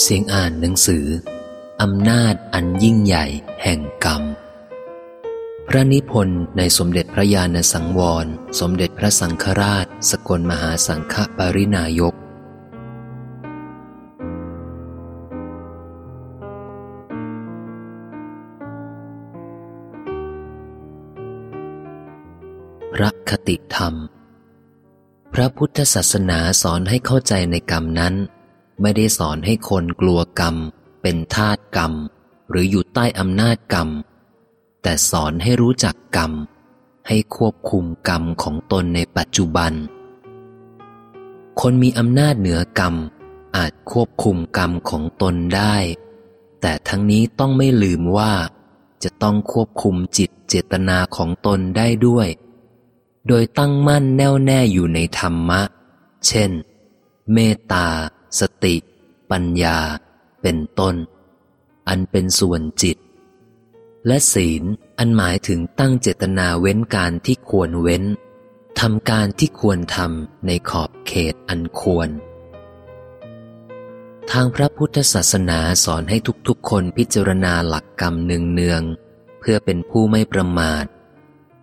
เสียงอ่านหนังสืออำนาจอันยิ่งใหญ่แห่งกรรม พระนิพนธ์ในสมเด็จพระญาณสังวร สมเด็จพระสังฆราช สกลมหาสังฆปรินายก พระคติธรรม พระพุทธศาสนาสอนให้เข้าใจในกรรมนั้น ไม่ได้สอนให้คนกลัวกรรม เป็นทาตกรรม หรืออยู่ใต้อำนาจกรรม แต่สอนให้รู้จักกรรม ให้ควบคุมกรรมของตนในปัจจุบัน คนมีอำนาจเหนือกรรม อาจควบคุมกรรมของตนได้ แต่ทั้งนี้ต้องไม่ลืมว่า จะต้องควบคุมจิตเจตนาของตนได้ด้วย โดยตั้งมั่นแน่วแน่อยู่ในธรรมะ เช่น เมตตา สติ ปัญญา เป็นต้น อันเป็นส่วนจิต และศีลอันหมายถึงตั้งเจตนาเว้นการที่ควรเว้นทำการที่ควรทำในขอบเขตอันควร ทางพระพุทธศาสนาสอนให้ทุกๆ คนพิจารณาหลักกรรมเนืองๆเพื่อเป็นผู้ไม่ประมาท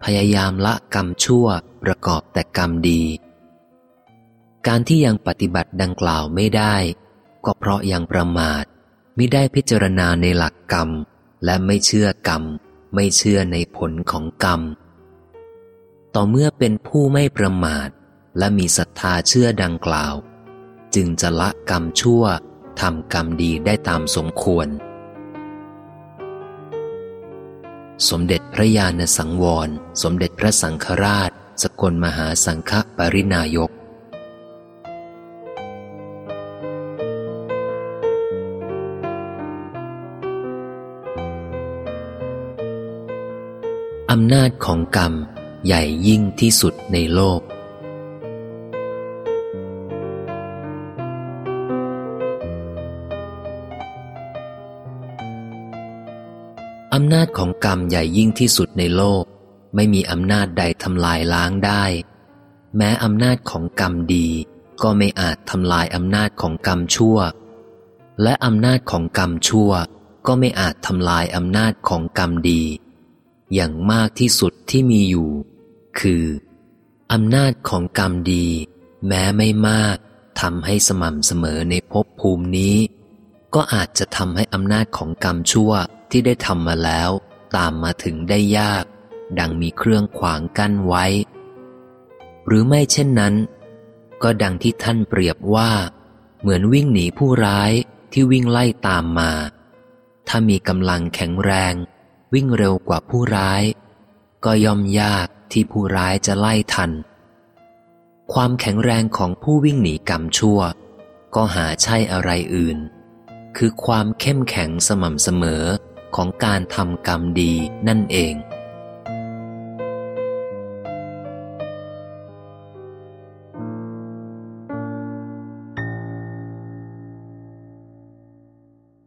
พยายามละกรรมชั่วประกอบแต่กรรมดี การที่ยังปฏิบัติดังกล่าวไม่ได้ ก็เพราะยังประมาทม่ได้พิจารณาในหลักกรรม และไม่เชื่อกรรม ไม่เชื่อในผลของกรรม ต่อเมื่อเป็นผู้ไม่ประมาท และมีศรัทธาเชื่อดังกล่าว จึงจะละกรรมชั่วทำกรรมดีได้ตามสมควร สมเด็จพระญาณสังวร สมเด็จพระสังฆราช สกลมหาสังฆปรินายก อำนาจของกรรมใหญ่ยิ่งที่สุดในโลก อำนาจของกรรมใหญ่ยิ่งที่สุดในโลก ไม่มีอำนาจใดทำลายล้างได้ แม้อำนาจของกรรมดีก็ไม่อาจทำลายอำนาจของกรรมชั่ว และอำนาจของกรรมชั่วก็ไม่อาจทำลายอำนาจของกรรมดี อย่างมากที่สุดที่มีอยู่ คืออำนาจของกรรมดี แม้ไม่มากทำให้สม่ำเสมอในภพภูมินี้ ก็อาจจะทำให้อำนาจของกรรมชั่วที่ได้ทำมาแล้ว ตามมาถึงได้ยาก ดังมีเครื่องขวางกั้นไว้ หรือไม่เช่นนั้น ก็ดังที่ท่านเปรียบว่า เหมือนวิ่งหนีผู้ร้ายที่วิ่งไล่ตามมา ถ้ามีกำลังแข็งแรง วิ่งเร็วกว่าผู้ร้าย ก็ย่อมยากที่ผู้ร้ายจะไล่ทัน ความแข็งแรงของผู้วิ่งหนีกรรมชั่ว ก็หาใช่อะไรอื่น คือความเข้มแข็งสม่ำเสมอของการทำกรรมดีนั่นเอง